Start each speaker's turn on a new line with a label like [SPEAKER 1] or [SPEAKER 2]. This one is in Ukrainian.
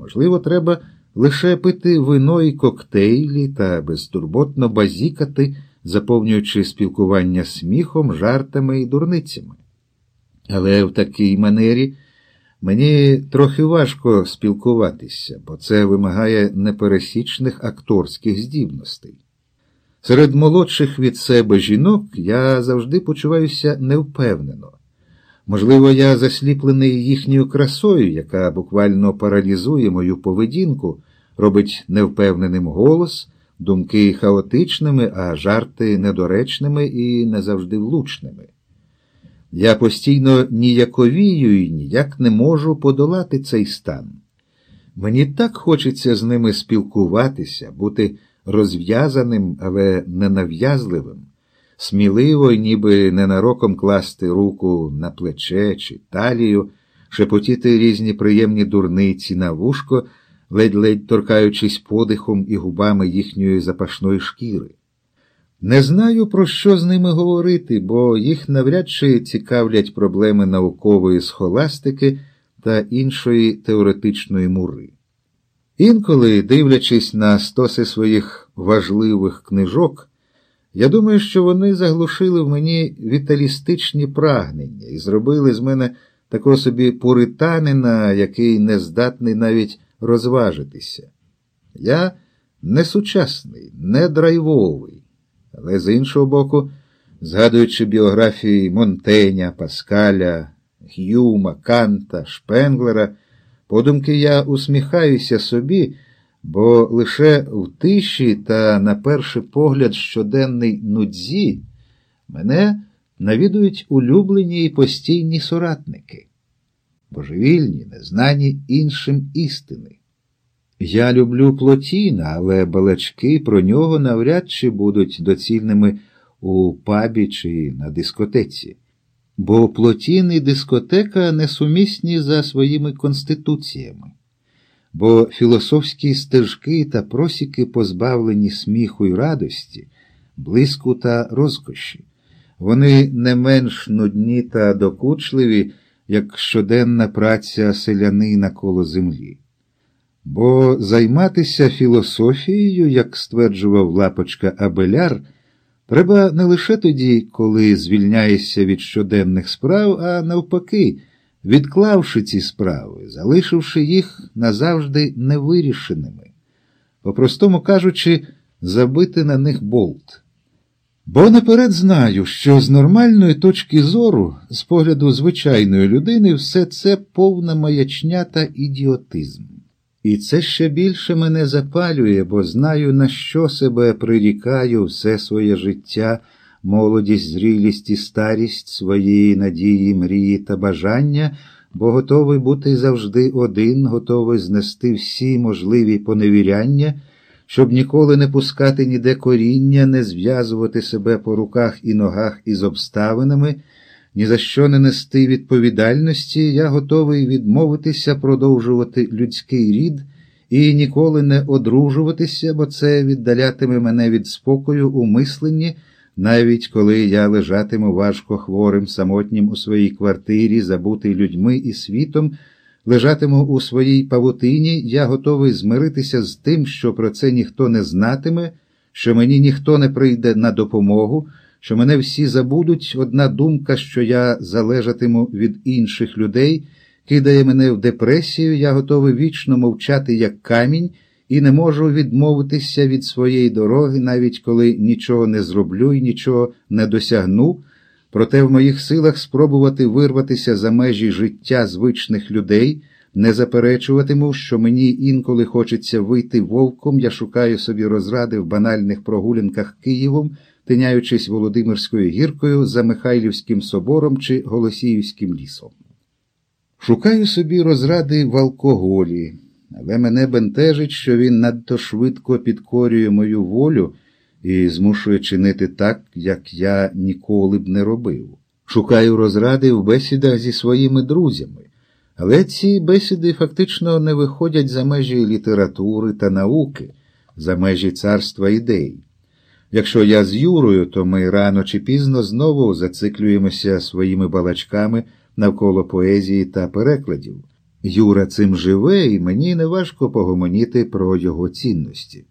[SPEAKER 1] Можливо, треба лише пити вино і коктейлі та безтурботно базікати, заповнюючи спілкування сміхом, жартами і дурницями. Але в такій манері мені трохи важко спілкуватися, бо це вимагає непересічних акторських здібностей. Серед молодших від себе жінок я завжди почуваюся невпевнено. Можливо, я засліплений їхньою красою, яка буквально паралізує мою поведінку, робить невпевненим голос, думки хаотичними, а жарти недоречними і не завжди влучними. Я постійно ніяковію і ніяк не можу подолати цей стан. Мені так хочеться з ними спілкуватися, бути розв'язаним, але ненав'язливим, сміливо, ніби ненароком класти руку на плече чи талію, шепотіти різні приємні дурниці на вушко, ледь-ледь торкаючись подихом і губами їхньої запашної шкіри. Не знаю, про що з ними говорити, бо їх навряд чи цікавлять проблеми наукової схоластики та іншої теоретичної мури. Інколи, дивлячись на стоси своїх важливих книжок, я думаю, що вони заглушили в мені віталістичні прагнення і зробили з мене такого собі пуританина, який не здатний навіть розважитися. Я не сучасний, не драйвовий, але з іншого боку, згадуючи біографії Монтеня, Паскаля, Гюма, Канта, Шпенглера, подумки я усміхаюся собі, бо лише в тиші та, на перший погляд, щоденний нудзі мене навідують улюблені і постійні соратники, божевільні, незнані іншим істини. Я люблю Плотіна, але балачки про нього навряд чи будуть доцільними у пабі чи на дискотеці, бо Плотін і дискотека несумісні за своїми конституціями, бо філософські стежки та просіки позбавлені сміху й радості, блиску та розкоші. Вони не менш нудні та докучливі, як щоденна праця селянина коло землі. Бо займатися філософією, як стверджував лапочка Абеляр, треба не лише тоді, коли звільняєшся від щоденних справ, а навпаки, відклавши ці справи, залишивши їх назавжди невирішеними, по-простому кажучи, забити на них болт. Бо наперед знаю, що з нормальної точки зору, з погляду звичайної людини, все це повна маячня та ідіотизм. І це ще більше мене запалює, бо знаю, на що себе прирікаю все своє життя, молодість, зрілість і старість своєї надії, мрії та бажання, бо готовий бути завжди один, готовий знести всі можливі поневіряння, щоб ніколи не пускати ніде коріння, не зв'язувати себе по руках і ногах із обставинами ні за що не нести відповідальності, я готовий відмовитися продовжувати людський рід і ніколи не одружуватися, бо це віддалятиме мене від спокою у мисленні, навіть коли я лежатиму важко хворим, самотнім у своїй квартирі, забутий людьми і світом, лежатиму у своїй павутині, я готовий змиритися з тим, що про це ніхто не знатиме, що мені ніхто не прийде на допомогу що мене всі забудуть, одна думка, що я залежатиму від інших людей, кидає мене в депресію, я готовий вічно мовчати як камінь, і не можу відмовитися від своєї дороги, навіть коли нічого не зроблю і нічого не досягну. Проте в моїх силах спробувати вирватися за межі життя звичних людей, не заперечуватиму, що мені інколи хочеться вийти вовком, я шукаю собі розради в банальних прогулянках Києвом тиняючись Володимирською гіркою за Михайлівським собором чи Голосіївським лісом. Шукаю собі розради в алкоголі, але мене бентежить, що він надто швидко підкорює мою волю і змушує чинити так, як я ніколи б не робив. Шукаю розради в бесідах зі своїми друзями, але ці бесіди фактично не виходять за межі літератури та науки, за межі царства ідей. Якщо я з Юрою, то ми рано чи пізно знову зациклюємося своїми балачками навколо поезії та перекладів. Юра цим живе, і мені неважко погомоніти про його цінності.